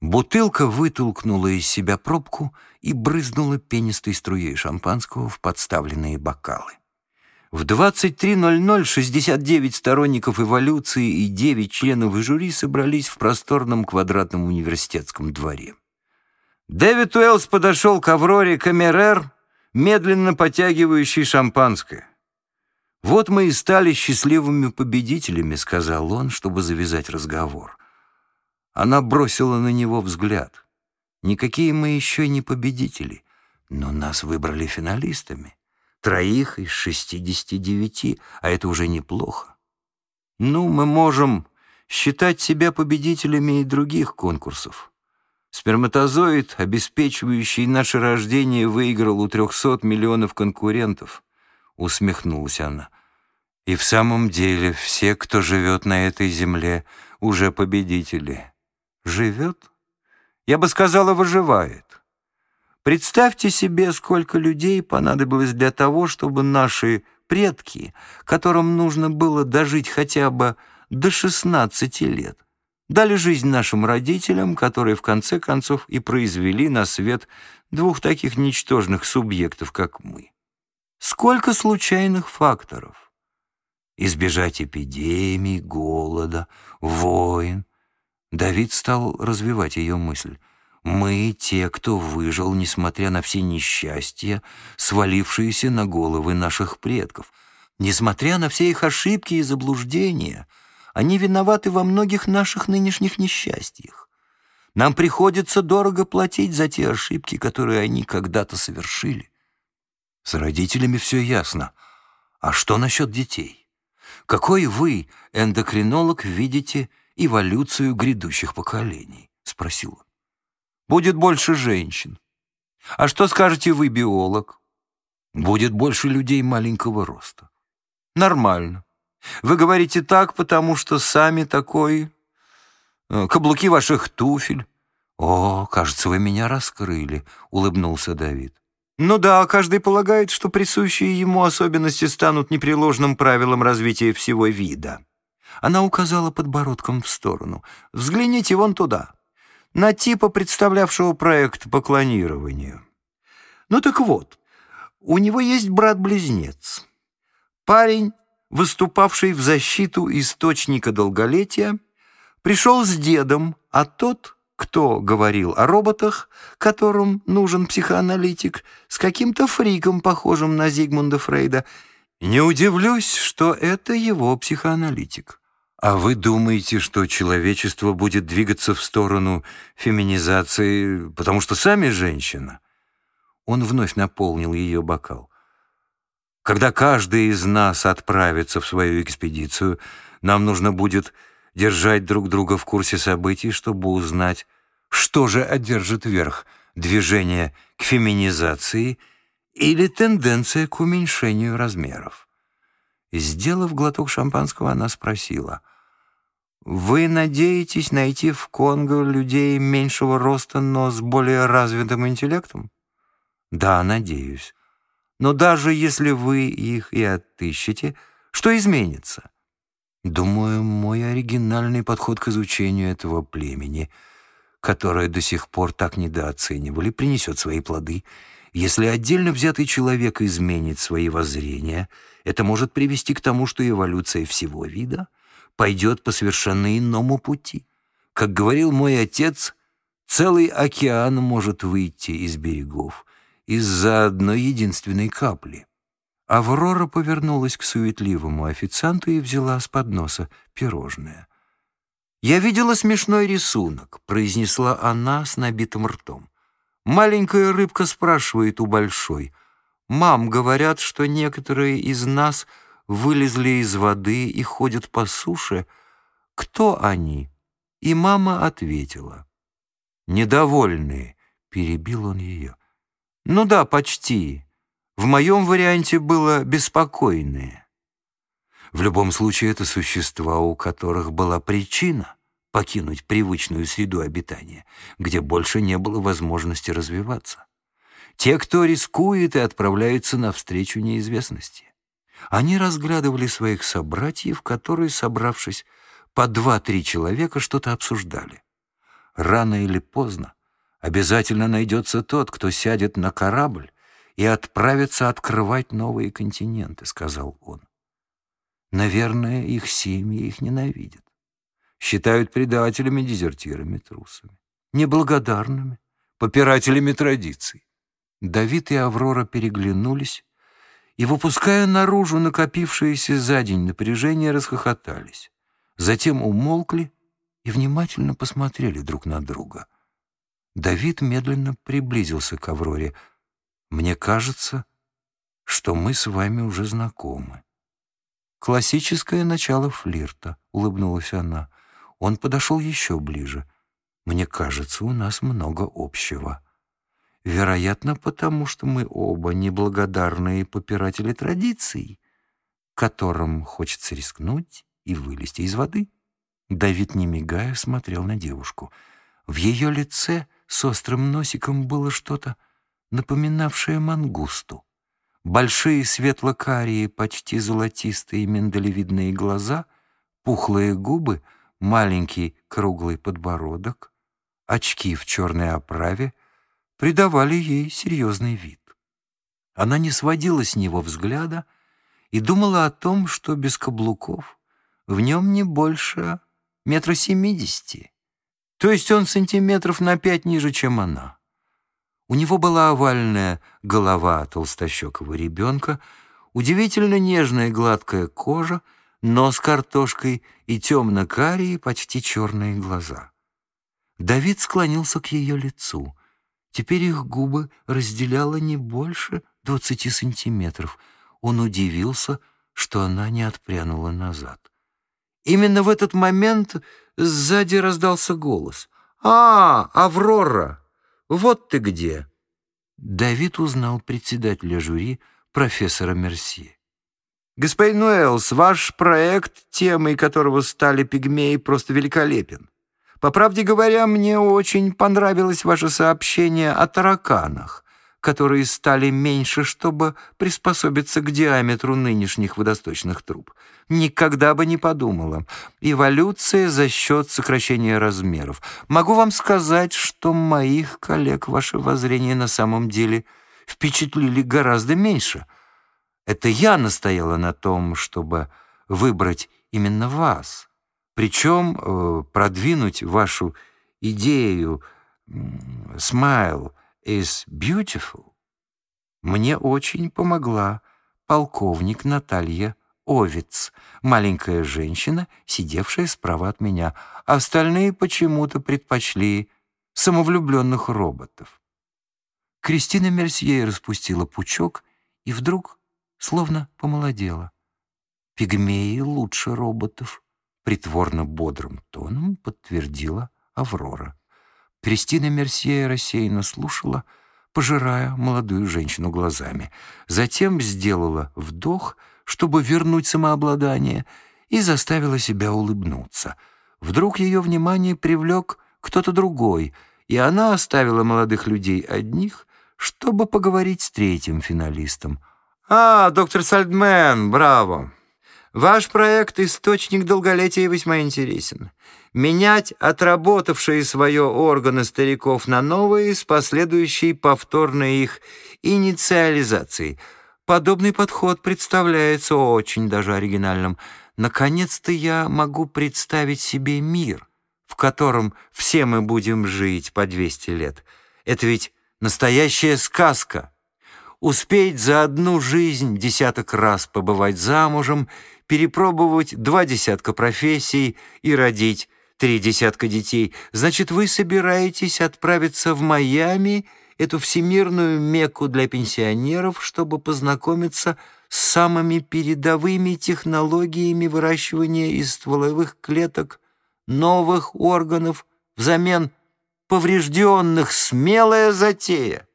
Бутылка вытолкнула из себя пробку и брызнула пенистой струей шампанского в подставленные бокалы. В 23.00 69 сторонников эволюции и 9 членов жюри собрались в просторном квадратном университетском дворе. Дэвид Уэллс подошел к Авроре Камерер, медленно потягивающей шампанское. «Вот мы и стали счастливыми победителями», — сказал он, чтобы завязать разговор. Она бросила на него взгляд. «Никакие мы еще не победители, но нас выбрали финалистами. Троих из шестидесяти девяти, а это уже неплохо. Ну, мы можем считать себя победителями и других конкурсов. Сперматозоид, обеспечивающий наше рождение, выиграл у трехсот миллионов конкурентов, усмехнулась она. И в самом деле все, кто живет на этой земле, уже победители. Живет? Я бы сказала, выживает. Представьте себе, сколько людей понадобилось для того, чтобы наши предки, которым нужно было дожить хотя бы до 16 лет, дали жизнь нашим родителям, которые в конце концов и произвели на свет двух таких ничтожных субъектов, как мы. Сколько случайных факторов? Избежать эпидемий, голода, войн. Давид стал развивать ее мысль. Мы те, кто выжил, несмотря на все несчастья, свалившиеся на головы наших предков. Несмотря на все их ошибки и заблуждения, они виноваты во многих наших нынешних несчастьях. Нам приходится дорого платить за те ошибки, которые они когда-то совершили. С родителями все ясно. А что насчет детей? Какой вы, эндокринолог, видите эволюцию грядущих поколений? Спросил он будет больше женщин. А что скажете вы, биолог? Будет больше людей маленького роста. Нормально. Вы говорите так, потому что сами такой... Э, каблуки ваших туфель. О, кажется, вы меня раскрыли, улыбнулся Давид. Ну да, каждый полагает, что присущие ему особенности станут непреложным правилом развития всего вида. Она указала подбородком в сторону. Взгляните вон туда на типа, представлявшего проект по клонированию. Ну так вот, у него есть брат-близнец. Парень, выступавший в защиту источника долголетия, пришел с дедом, а тот, кто говорил о роботах, которым нужен психоаналитик, с каким-то фриком, похожим на Зигмунда Фрейда, не удивлюсь, что это его психоаналитик. А вы думаете, что человечество будет двигаться в сторону феминизации, потому что сами женщина? Он вновь наполнил ее бокал. Когда каждый из нас отправится в свою экспедицию, нам нужно будет держать друг друга в курсе событий, чтобы узнать, что же одержит верх — движение к феминизации или тенденция к уменьшению размеров. Сделав глоток шампанского, она спросила, «Вы надеетесь найти в Конго людей меньшего роста, но с более развитым интеллектом?» «Да, надеюсь. Но даже если вы их и отыщете, что изменится?» «Думаю, мой оригинальный подход к изучению этого племени, которое до сих пор так недооценивали, принесет свои плоды. Если отдельно взятый человек изменит свои воззрения, это может привести к тому, что эволюция всего вида — пойдет по совершенно иному пути. Как говорил мой отец, целый океан может выйти из берегов из-за одной единственной капли. Аврора повернулась к суетливому официанту и взяла с подноса пирожное. «Я видела смешной рисунок», — произнесла она с набитым ртом. Маленькая рыбка спрашивает у большой. «Мам, говорят, что некоторые из нас — вылезли из воды и ходят по суше. Кто они? И мама ответила. «Недовольные», — перебил он ее. «Ну да, почти. В моем варианте было беспокойные». В любом случае, это существа, у которых была причина покинуть привычную среду обитания, где больше не было возможности развиваться. Те, кто рискует и отправляются навстречу неизвестности. Они разглядывали своих собратьев, которые, собравшись по два-три человека, что-то обсуждали. Рано или поздно обязательно найдется тот, кто сядет на корабль и отправится открывать новые континенты», — сказал он. «Наверное, их семьи их ненавидят. Считают предателями, дезертирами, трусами, неблагодарными, попирателями традиций». Давид и Аврора переглянулись и, выпуская наружу накопившееся за день напряжение, расхохотались. Затем умолкли и внимательно посмотрели друг на друга. Давид медленно приблизился к Авроре. «Мне кажется, что мы с вами уже знакомы». «Классическое начало флирта», — улыбнулась она. Он подошел еще ближе. «Мне кажется, у нас много общего». Вероятно, потому что мы оба неблагодарные попиратели традиций, которым хочется рискнуть и вылезти из воды. Давид, не мигая, смотрел на девушку. В ее лице с острым носиком было что-то, напоминавшее мангусту. Большие светло-карие, почти золотистые миндалевидные глаза, пухлые губы, маленький круглый подбородок, очки в черной оправе придавали ей серьезный вид. Она не сводила с него взгляда и думала о том, что без каблуков в нем не больше метра семидесяти, то есть он сантиметров на пять ниже, чем она. У него была овальная голова толстощекого ребенка, удивительно нежная гладкая кожа, нос картошкой и темно-карие, почти черные глаза. Давид склонился к ее лицу. Теперь их губы разделяло не больше двадцати сантиметров. Он удивился, что она не отпрянула назад. Именно в этот момент сзади раздался голос. «А, Аврора! Вот ты где!» Давид узнал председателя жюри, профессора Мерсье. «Господин Уэллс, ваш проект, темой которого стали пигмеи, просто великолепен. По правде говоря, мне очень понравилось ваше сообщение о тараканах которые стали меньше, чтобы приспособиться к диаметру нынешних водосточных труб. Никогда бы не подумала. Эволюция за счет сокращения размеров. Могу вам сказать, что моих коллег ваше воззрение на самом деле впечатлили гораздо меньше. Это я настояла на том, чтобы выбрать именно вас. Причем э, продвинуть вашу идею «Смайл» is beautiful. Мне очень помогла полковник Наталья Овец, маленькая женщина, сидевшая справа от меня. Остальные почему-то предпочли самовлюбленных роботов. Кристина Мерсье распустила пучок и вдруг словно помолодела. «Пигмеи лучше роботов», — притворно бодрым тоном подтвердила Аврора. Кристина Мерсье рассеянно слушала, пожирая молодую женщину глазами. Затем сделала вдох, чтобы вернуть самообладание, и заставила себя улыбнуться. Вдруг ее внимание привлек кто-то другой, и она оставила молодых людей одних, чтобы поговорить с третьим финалистом. «А, доктор Сальдмен, браво! Ваш проект «Источник долголетия» весьма интересен менять отработавшие свое органы стариков на новые с последующей повторной их инициализацией. Подобный подход представляется очень даже оригинальным. Наконец-то я могу представить себе мир, в котором все мы будем жить по 200 лет. Это ведь настоящая сказка. Успеть за одну жизнь десяток раз побывать замужем, перепробовать два десятка профессий и родить три десятка детей. Значит, вы собираетесь отправиться в Майами, эту всемирную мекку для пенсионеров, чтобы познакомиться с самыми передовыми технологиями выращивания из стволовых клеток новых органов взамен поврежденных. Смелая затея.